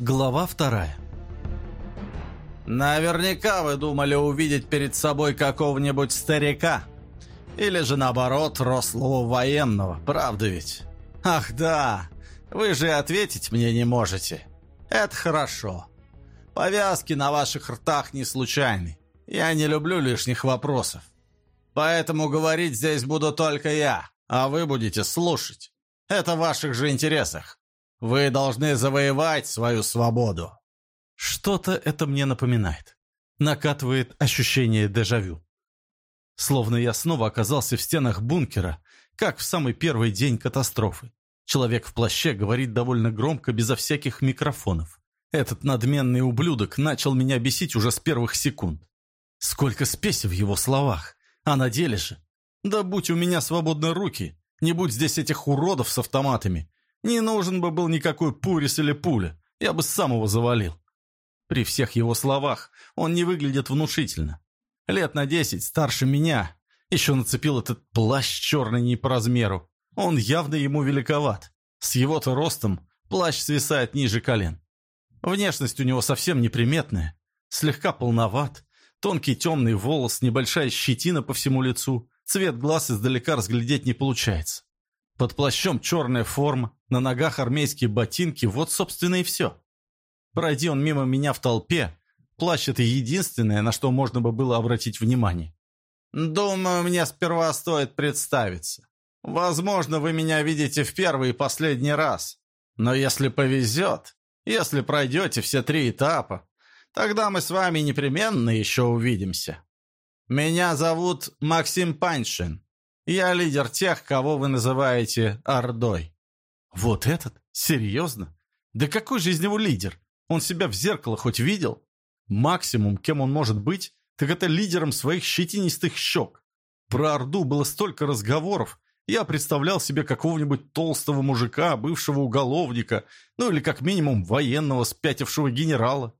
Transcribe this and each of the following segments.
Глава вторая. Наверняка вы думали увидеть перед собой какого-нибудь старика. Или же наоборот, рослого военного, правда ведь? Ах да, вы же ответить мне не можете. Это хорошо. Повязки на ваших ртах не случайны. Я не люблю лишних вопросов. Поэтому говорить здесь буду только я, а вы будете слушать. Это в ваших же интересах. Вы должны завоевать свою свободу. Что-то это мне напоминает. Накатывает ощущение дежавю. Словно я снова оказался в стенах бункера, как в самый первый день катастрофы. Человек в плаще говорит довольно громко, безо всяких микрофонов. Этот надменный ублюдок начал меня бесить уже с первых секунд. Сколько спеси в его словах. А на деле же... Да будь у меня свободные руки, не будь здесь этих уродов с автоматами, не нужен бы был никакой пурис или пуля, я бы сам его завалил. При всех его словах он не выглядит внушительно. Лет на десять старше меня. Еще нацепил этот плащ черный не по размеру. Он явно ему великоват. С его-то ростом плащ свисает ниже колен. Внешность у него совсем неприметная. Слегка полноват. Тонкий темный волос, небольшая щетина по всему лицу. Цвет глаз издалека разглядеть не получается. Под плащом черная форма, на ногах армейские ботинки, вот, собственно, и все. Пройди он мимо меня в толпе, плащ — это единственное, на что можно бы было обратить внимание. «Думаю, мне сперва стоит представиться. Возможно, вы меня видите в первый и последний раз. Но если повезет, если пройдете все три этапа, тогда мы с вами непременно еще увидимся. Меня зовут Максим Паншин. Я лидер тех, кого вы называете Ордой». «Вот этот? Серьезно? Да какой же из него лидер? Он себя в зеркало хоть видел? Максимум, кем он может быть, так это лидером своих щетинистых щек. Про Орду было столько разговоров. Я представлял себе какого-нибудь толстого мужика, бывшего уголовника, ну или как минимум военного спятившего генерала.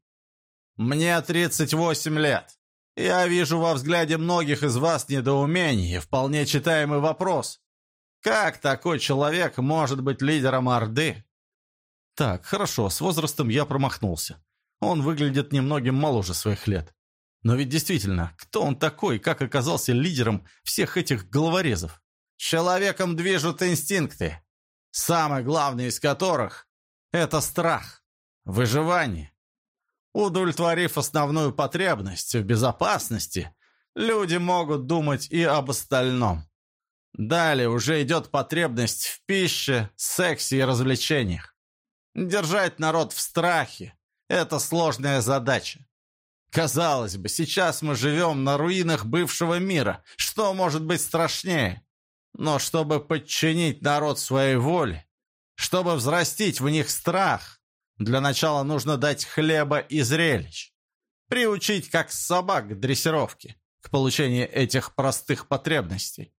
«Мне 38 лет. Я вижу во взгляде многих из вас недоумение вполне читаемый вопрос. Как такой человек может быть лидером Орды? Так, хорошо, с возрастом я промахнулся. Он выглядит немногим моложе своих лет. Но ведь действительно, кто он такой, как оказался лидером всех этих головорезов? Человеком движут инстинкты, самый главный из которых – это страх, выживание. Удовлетворив основную потребность в безопасности, люди могут думать и об остальном. Далее уже идет потребность в пище, сексе и развлечениях. Держать народ в страхе – это сложная задача. Казалось бы, сейчас мы живем на руинах бывшего мира. Что может быть страшнее? Но чтобы подчинить народ своей воле, чтобы взрастить в них страх, для начала нужно дать хлеба и зрелищ. Приучить как собак к дрессировке, к получению этих простых потребностей.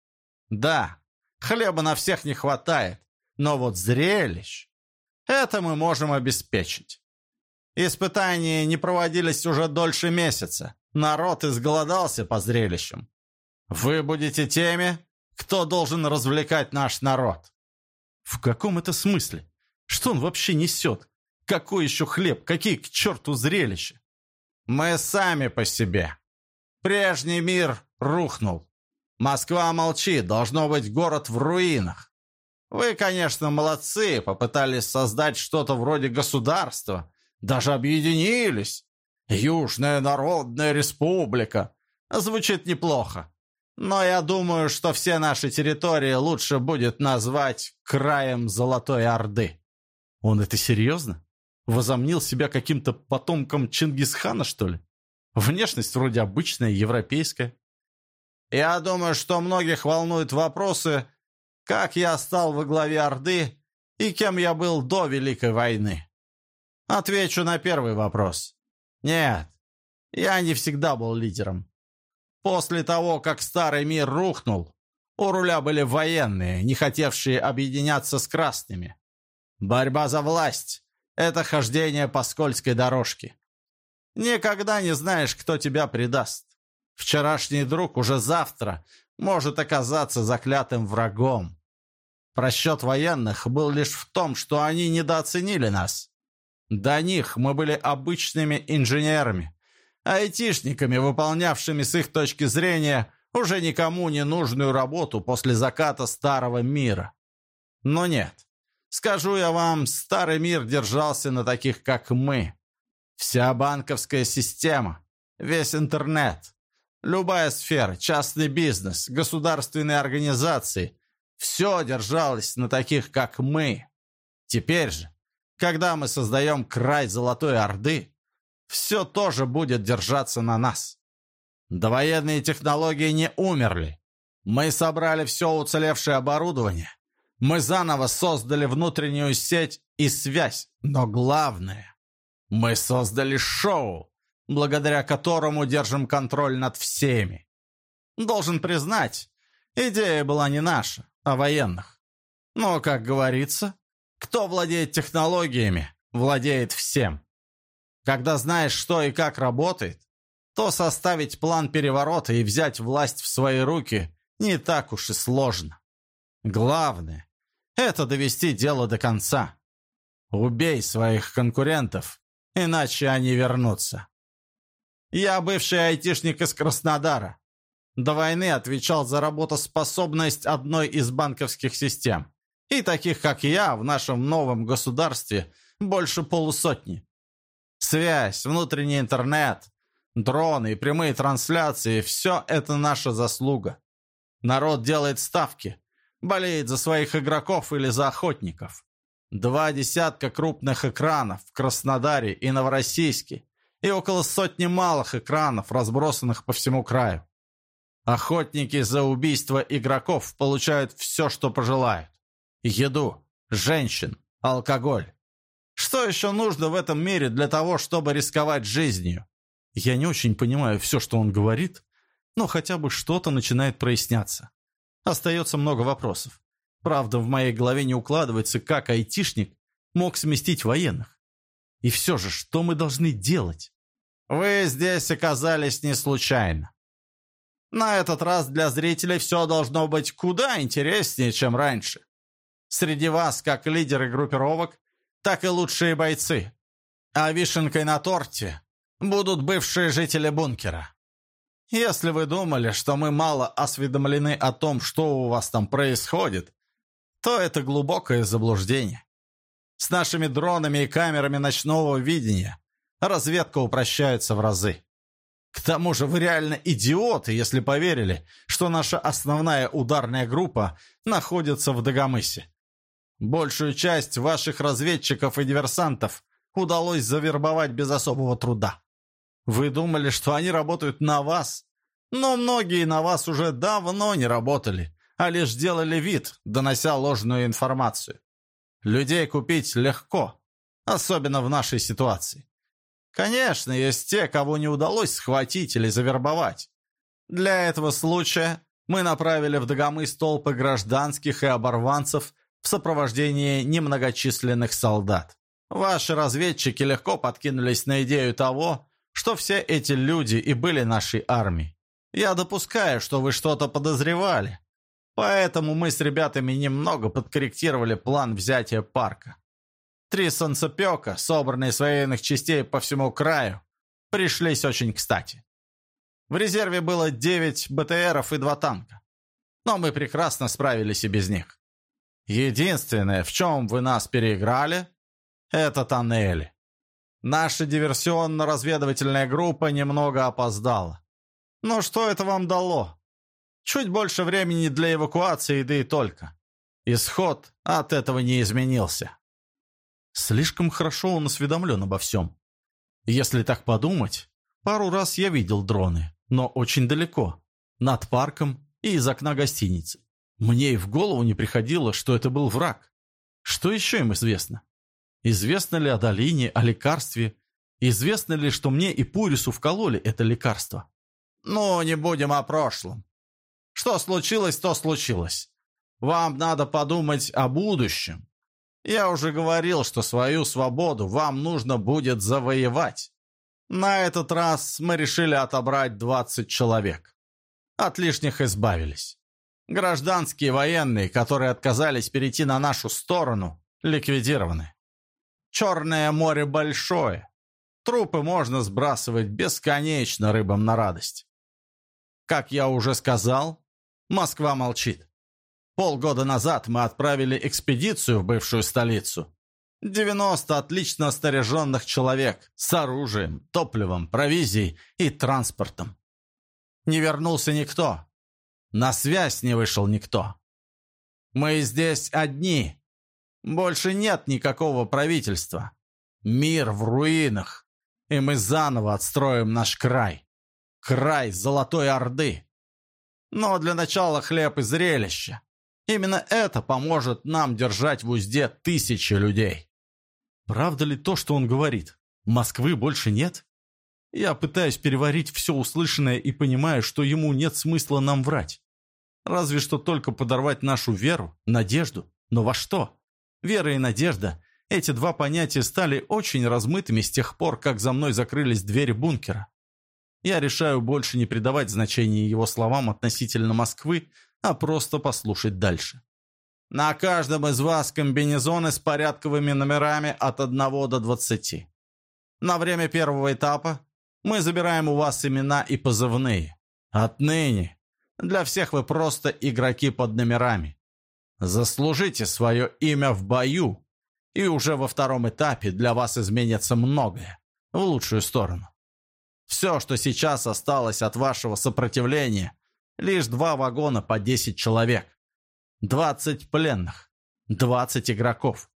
Да, хлеба на всех не хватает, но вот зрелищ – это мы можем обеспечить. Испытания не проводились уже дольше месяца. Народ изголодался по зрелищам. Вы будете теми, кто должен развлекать наш народ. В каком это смысле? Что он вообще несет? Какой еще хлеб? Какие к черту зрелища? Мы сами по себе. Прежний мир рухнул. Москва молчит, должно быть город в руинах. Вы, конечно, молодцы, попытались создать что-то вроде государства, даже объединились. Южная Народная Республика. Звучит неплохо. Но я думаю, что все наши территории лучше будет назвать краем Золотой Орды. Он это серьезно? Возомнил себя каким-то потомком Чингисхана, что ли? Внешность вроде обычная, европейская. Я думаю, что многих волнуют вопросы, как я стал во главе Орды и кем я был до Великой войны. Отвечу на первый вопрос. Нет, я не всегда был лидером. После того, как старый мир рухнул, у руля были военные, не хотевшие объединяться с красными. Борьба за власть это хождение по скользкой дорожке. Никогда не знаешь, кто тебя предаст. Вчерашний друг уже завтра может оказаться заклятым врагом. Просчет военных был лишь в том, что они недооценили нас. До них мы были обычными инженерами, айтишниками, выполнявшими с их точки зрения уже никому не нужную работу после заката старого мира. Но нет, скажу я вам, старый мир держался на таких, как мы. Вся банковская система, весь интернет, любая сфера, частный бизнес, государственные организации – все держалось на таких, как мы. Теперь же, когда мы создаем край Золотой Орды, все тоже будет держаться на нас. Довоенные технологии не умерли. Мы собрали все уцелевшее оборудование. Мы заново создали внутреннюю сеть и связь. Но главное, мы создали шоу, благодаря которому держим контроль над всеми. Должен признать, идея была не наша, а военных. Но, как говорится, кто владеет технологиями, владеет всем. Когда знаешь, что и как работает, то составить план переворота и взять власть в свои руки не так уж и сложно. Главное – это довести дело до конца. Убей своих конкурентов, иначе они вернутся. Я бывший айтишник из Краснодара. До войны отвечал за работоспособность одной из банковских систем. И таких, как я, в нашем новом государстве больше полусотни. Связь, внутренний интернет, дроны и прямые трансляции – все это наша заслуга. Народ делает ставки, болеет за своих игроков или за охотников. Два десятка крупных экранов в Краснодаре и Новороссийске и около сотни малых экранов, разбросанных по всему краю. Охотники за убийство игроков получают все, что пожелают. Еду, женщин, алкоголь. Что еще нужно в этом мире для того, чтобы рисковать жизнью? Я не очень понимаю все, что он говорит, но хотя бы что-то начинает проясняться. Остается много вопросов. Правда, в моей голове не укладывается, как айтишник мог сместить военных. И все же, что мы должны делать? Вы здесь оказались не случайно. На этот раз для зрителей все должно быть куда интереснее, чем раньше. Среди вас, как лидеры группировок, так и лучшие бойцы. А вишенкой на торте будут бывшие жители бункера. Если вы думали, что мы мало осведомлены о том, что у вас там происходит, то это глубокое заблуждение. С нашими дронами и камерами ночного видения разведка упрощается в разы. К тому же вы реально идиоты, если поверили, что наша основная ударная группа находится в Дагомысе. Большую часть ваших разведчиков и диверсантов удалось завербовать без особого труда. Вы думали, что они работают на вас? Но многие на вас уже давно не работали, а лишь делали вид, донося ложную информацию. Людей купить легко, особенно в нашей ситуации. Конечно, есть те, кого не удалось схватить или завербовать. Для этого случая мы направили в Дагомыс толпы гражданских и оборванцев в сопровождении немногочисленных солдат. Ваши разведчики легко подкинулись на идею того, что все эти люди и были нашей армией. Я допускаю, что вы что-то подозревали. Поэтому мы с ребятами немного подкорректировали план взятия парка. Три солнцепека, собранные с военных частей по всему краю, пришлись очень кстати. В резерве было 9 БТРов и два танка. Но мы прекрасно справились и без них. Единственное, в чем вы нас переиграли, это тоннели. Наша диверсионно-разведывательная группа немного опоздала. Но что это вам дало? Чуть больше времени для эвакуации, да и только. Исход от этого не изменился. Слишком хорошо он осведомлен обо всем. Если так подумать, пару раз я видел дроны, но очень далеко, над парком и из окна гостиницы. Мне и в голову не приходило, что это был враг. Что еще им известно? Известно ли о долине, о лекарстве? Известно ли, что мне и Пурису вкололи это лекарство? Ну, не будем о прошлом. Что случилось, то случилось. Вам надо подумать о будущем. Я уже говорил, что свою свободу вам нужно будет завоевать. На этот раз мы решили отобрать 20 человек. От лишних избавились. Гражданские военные, которые отказались перейти на нашу сторону, ликвидированы. Черное море большое. Трупы можно сбрасывать бесконечно рыбам на радость. Как я уже сказал, Москва молчит. Полгода назад мы отправили экспедицию в бывшую столицу. 90 отлично снаряженных человек с оружием, топливом, провизией и транспортом. Не вернулся никто. На связь не вышел никто. Мы здесь одни. Больше нет никакого правительства. Мир в руинах. И мы заново отстроим наш край. Край Золотой Орды. Но для начала хлеб и зрелище. Именно это поможет нам держать в узде тысячи людей. Правда ли то, что он говорит? Москвы больше нет? Я пытаюсь переварить все услышанное и понимаю, что ему нет смысла нам врать. Разве что только подорвать нашу веру, надежду. Но во что? Вера и надежда – эти два понятия стали очень размытыми с тех пор, как за мной закрылись двери бункера. Я решаю больше не придавать значения его словам относительно Москвы, а просто послушать дальше. На каждом из вас комбинезоны с порядковыми номерами от 1 до 20. На время первого этапа мы забираем у вас имена и позывные. Отныне для всех вы просто игроки под номерами. Заслужите свое имя в бою, и уже во втором этапе для вас изменится многое в лучшую сторону. Все, что сейчас осталось от вашего сопротивления, лишь два вагона по 10 человек. 20 пленных, 20 игроков.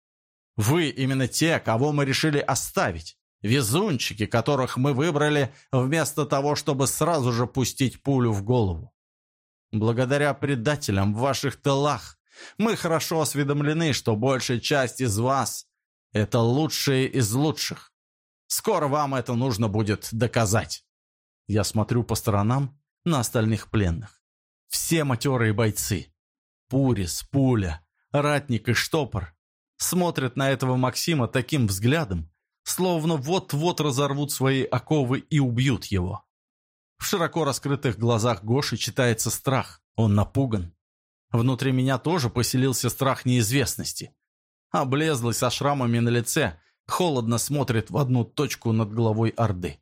Вы именно те, кого мы решили оставить. Везунчики, которых мы выбрали вместо того, чтобы сразу же пустить пулю в голову. Благодаря предателям в ваших тылах мы хорошо осведомлены, что большая часть из вас – это лучшие из лучших. Скоро вам это нужно будет доказать. Я смотрю по сторонам на остальных пленных. Все матерые бойцы. Пурис, Пуля, Ратник и Штопор смотрят на этого Максима таким взглядом, словно вот-вот разорвут свои оковы и убьют его. В широко раскрытых глазах Гоши читается страх. Он напуган. Внутри меня тоже поселился страх неизвестности. Облезлый со шрамами на лице, холодно смотрит в одну точку над головой Орды.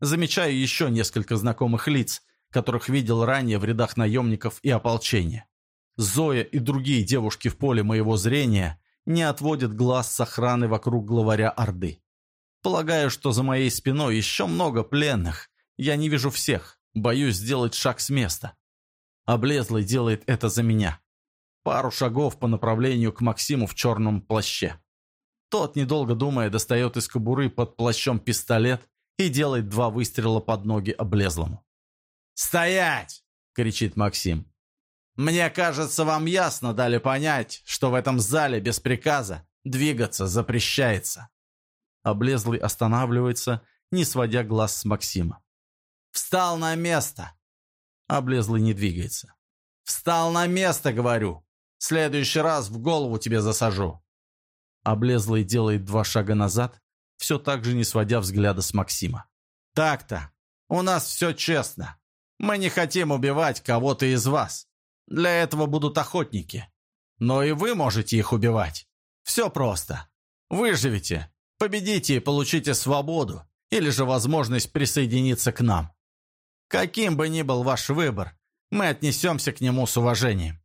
Замечаю еще несколько знакомых лиц, которых видел ранее в рядах наемников и ополчения. Зоя и другие девушки в поле моего зрения не отводят глаз с охраны вокруг главаря Орды. Полагаю, что за моей спиной еще много пленных. Я не вижу всех, боюсь сделать шаг с места. Облезлый делает это за меня. Пару шагов по направлению к Максиму в черном плаще. Тот, недолго думая, достает из кобуры под плащом пистолет и делает два выстрела под ноги облезлому. «Стоять!» — кричит Максим. «Мне кажется, вам ясно дали понять, что в этом зале без приказа двигаться запрещается». Облезлый останавливается, не сводя глаз с Максима. «Встал на место!» Облезлый не двигается. «Встал на место, говорю! В следующий раз в голову тебе засажу!» Облезлый делает два шага назад, все так же не сводя взгляда с Максима. «Так-то. У нас все честно. Мы не хотим убивать кого-то из вас. Для этого будут охотники. Но и вы можете их убивать. Все просто. Выживете, победите и получите свободу, или же возможность присоединиться к нам. Каким бы ни был ваш выбор, мы отнесемся к нему с уважением.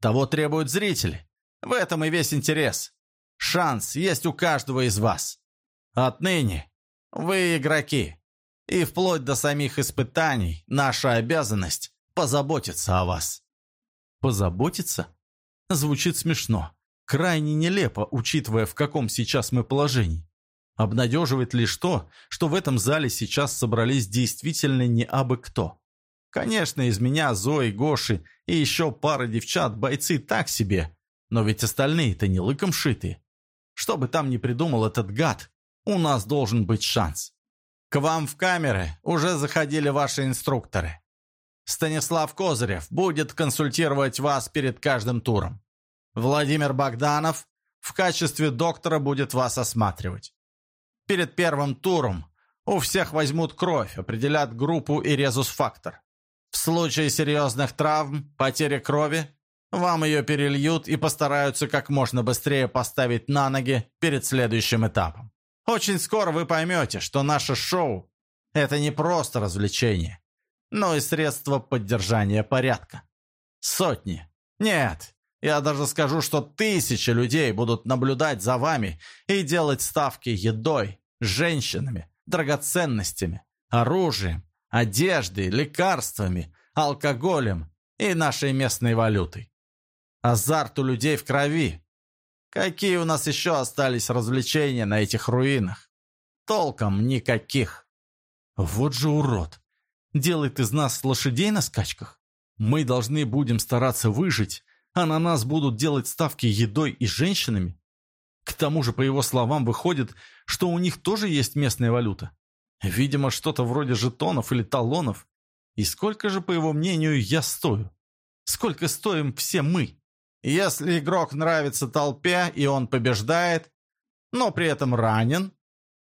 Того требуют зрители. В этом и весь интерес. Шанс есть у каждого из вас. Отныне вы игроки. И вплоть до самих испытаний наша обязанность позаботиться о вас. Позаботиться? Звучит смешно. Крайне нелепо, учитывая, в каком сейчас мы положении. Обнадеживает лишь то, что в этом зале сейчас собрались действительно не абы кто. Конечно, из меня, Зои, Гоши и еще пары девчат бойцы так себе, но ведь остальные-то не лыком шитые. Что бы там ни придумал этот гад, у нас должен быть шанс. К вам в камеры уже заходили ваши инструкторы. Станислав Козырев будет консультировать вас перед каждым туром. Владимир Богданов в качестве доктора будет вас осматривать. Перед первым туром у всех возьмут кровь, определят группу и резус-фактор. В случае серьезных травм, потери крови Вам ее перельют и постараются как можно быстрее поставить на ноги перед следующим этапом. Очень скоро вы поймете, что наше шоу – это не просто развлечение, но и средство поддержания порядка. Сотни, нет, я даже скажу, что тысячи людей будут наблюдать за вами и делать ставки едой, женщинами, драгоценностями, оружием, одеждой, лекарствами, алкоголем и нашей местной валютой. Азарт у людей в крови. Какие у нас еще остались развлечения на этих руинах? Толком никаких. Вот же урод. Делает из нас лошадей на скачках. Мы должны будем стараться выжить, а на нас будут делать ставки едой и женщинами? К тому же, по его словам, выходит, что у них тоже есть местная валюта. Видимо, что-то вроде жетонов или талонов. И сколько же, по его мнению, я стою? Сколько стоим все мы? Если игрок нравится толпе, и он побеждает, но при этом ранен,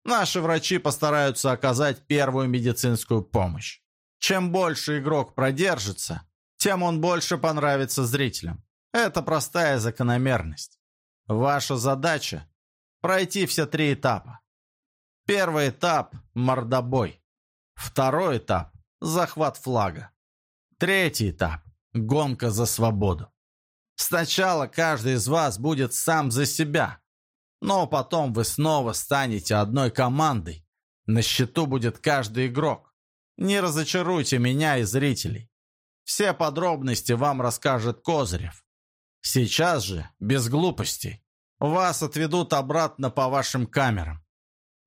наши врачи постараются оказать первую медицинскую помощь. Чем больше игрок продержится, тем он больше понравится зрителям. Это простая закономерность. Ваша задача – пройти все три этапа. Первый этап – мордобой. Второй этап – захват флага. Третий этап – гонка за свободу. Сначала каждый из вас будет сам за себя, но потом вы снова станете одной командой. На счету будет каждый игрок. Не разочаруйте меня и зрителей. Все подробности вам расскажет Козырев. Сейчас же, без глупостей, вас отведут обратно по вашим камерам.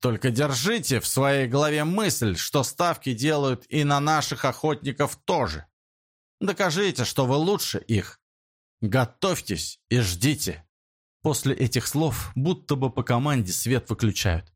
Только держите в своей голове мысль, что ставки делают и на наших охотников тоже. Докажите, что вы лучше их. Готовьтесь и ждите. После этих слов будто бы по команде свет выключают.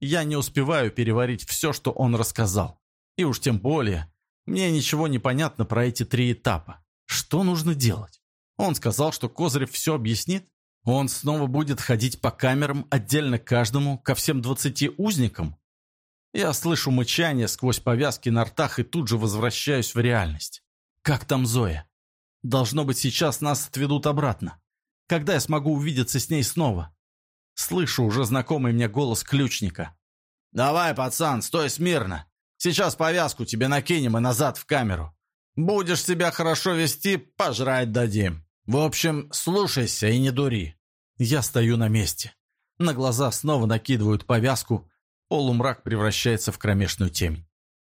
Я не успеваю переварить все, что он рассказал. И уж тем более, мне ничего не понятно про эти три этапа. Что нужно делать? Он сказал, что Козырев все объяснит. Он снова будет ходить по камерам отдельно каждому, ко всем двадцати узникам. Я слышу мычание сквозь повязки на ртах и тут же возвращаюсь в реальность. Как там Зоя? Должно быть, сейчас нас отведут обратно. Когда я смогу увидеться с ней снова? Слышу уже знакомый мне голос ключника. «Давай, пацан, стой смирно. Сейчас повязку тебе накинем и назад в камеру. Будешь себя хорошо вести, пожрать дадим». В общем, слушайся и не дури. Я стою на месте. На глаза снова накидывают повязку, полумрак превращается в кромешную темень.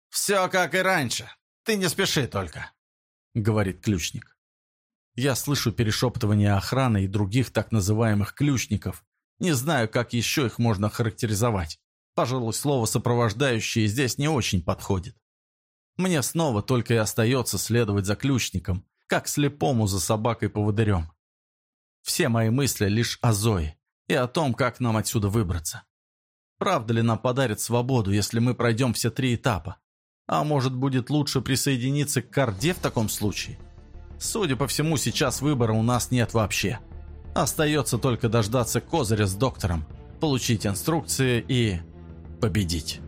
«Все как и раньше. Ты не спеши только», — говорит ключник. Я слышу перешептывание охраны и других так называемых ключников. Не знаю, как еще их можно характеризовать. Пожалуй, слово «сопровождающие» здесь не очень подходит. Мне снова только и остается следовать за ключником, как слепому за собакой-поводырем. Все мои мысли лишь о Зое и о том, как нам отсюда выбраться. Правда ли нам подарит свободу, если мы пройдем все три этапа? А может, будет лучше присоединиться к Карде в таком случае? Судя по всему, сейчас выбора у нас нет вообще. Остается только дождаться козыря с доктором, получить инструкции и победить.